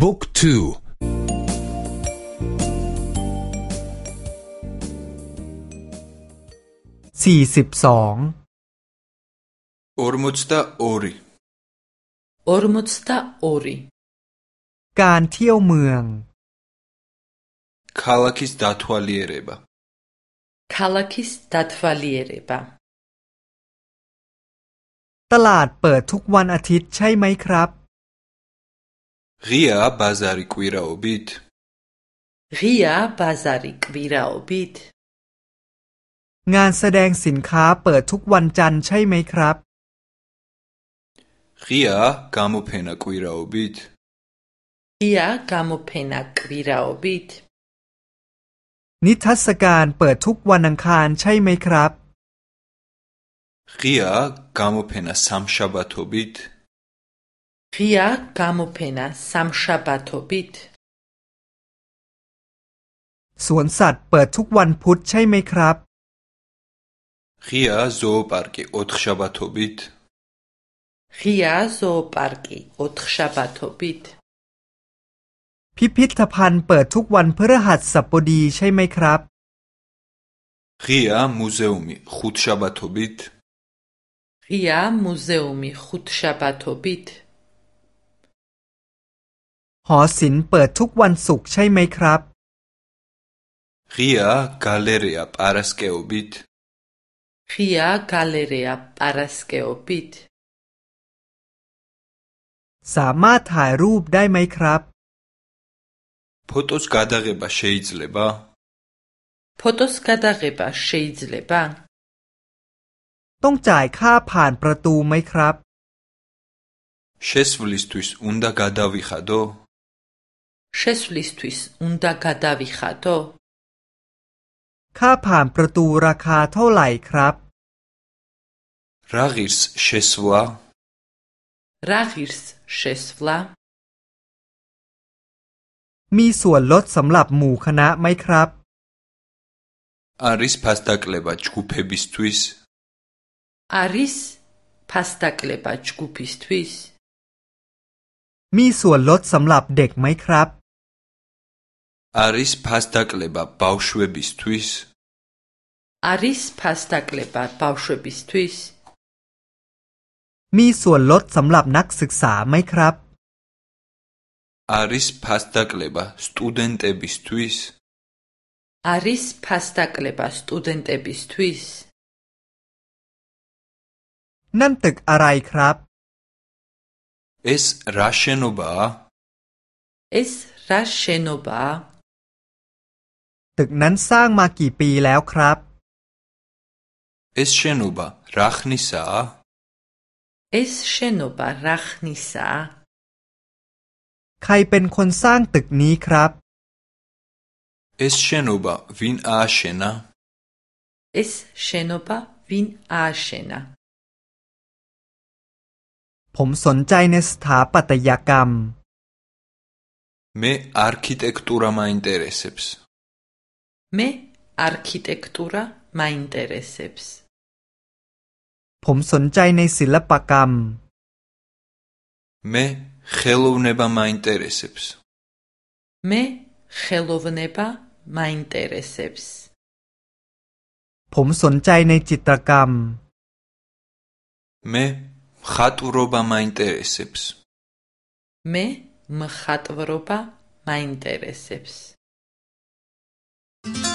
บุ๊กทู สี่สิบสองออร์มุตตาโอริออร์มุตตาโอริการเที่ยวเมือง คาลาคิสดัทวาลีเรบา คาลาคิสดัทวาลีเรบา ตลาดเปิดทุกวันอาทิตย์ใช่ไหมครับี ღია ბაზარი კვირაობით ღ ยาบาซาริ კ วีราอบิ თ งานแสดงสินค้าเปิดทุกวันจันทร์ใช่ไหมครับเฮียากามุเพนักวีราอบิดเฮียากามุเพนักวีราอบิดนิทรรศการเปิดทุกวันอังคารใช่ไหมครับเฮียากามุเพนักซัมชาบาทอบิด Pia gamupena samshabatobit. สวนสัตว์เปิดทุกวันพุธใช่ไหมครับ ღ i a z o ო პ ა რ კ ი ოთხშაბათობით ღია ზოოპარკი ო თ ხ შ a ბ ა თ ო ბ พิพิธภัณฑ์เปิดทุกวันพฤหัสบดีใช่ไหมครับ museumi khutshabatobit. ი i a museumi khutshabatobit. หอศิลป์เปิดทุกวันศุกร์ใช่ไหมครับเฮียกาเลเรียปารัสเกอบิตเฮียกาเลเรียปารัสเกอบิตสามารถถ่ายรูปได้ไหมครับพตสกาดาเกบาเชิดเลบาพตสกาดาเกบาเชิดเลบาต้องจ่ายค่าผ่านประตูไหมครับเชสวลิสตุสอุนดากาดาวิคาโด შესვლისთვის უნდა გადავიხადო? ค่าผ่านประตูราคาเท่าไหร่ครับ რა ღირს შესვლა? რა ღირს შესვლა? มีส่วนลดสำหรับหมู่คณะไหมครับ არის ფასდაკლება ჯგუფებისთვის? არის ფასდაკლება ჯგუფისთვის? มีส่วนลดสำหรับเด็กไหมครับ არის ფასდაკლება ბავშვებისთვის არის ფასდაკლება ბავშვებისთვის მი სუონ ლოტ სამლაბ ნაკ სიქსა მაი კრაბ არის ფასდაკლება სტუდენტებისთვის არის ფასდაკლება სტუდენტებისთვის ნან ტიკ араი კრაბ ეს რა შენობაა ეს რა შენობაა ตึกนั้นสร้างมากี่ปีแล้วครับเอสเชนูบารั ნ นิสาเอสเชนูบารั ნ นิสาใครเป็นคนสร้างตึกนี้ครับสเชนูบาวินอาเชนาเอสเชนูบาวินอาเชนาผมสนใจในสถาปัตยกรรม მე არქიტექტურა მ ა ი ნ ტ ე რ เซปส์ მე არქიტექტურა მაინტერესებს. ผม სონჯაინე სილაპაკამ. მე ხელოვნება მაინტერესებს. მე ხელოვნება მაინტერესებს. ผม სონჯაინე ჩიტრაკამ. მე ხატვრობა მაინტერესებს. მე მხატვრობა მაინტერესებს. Thank you.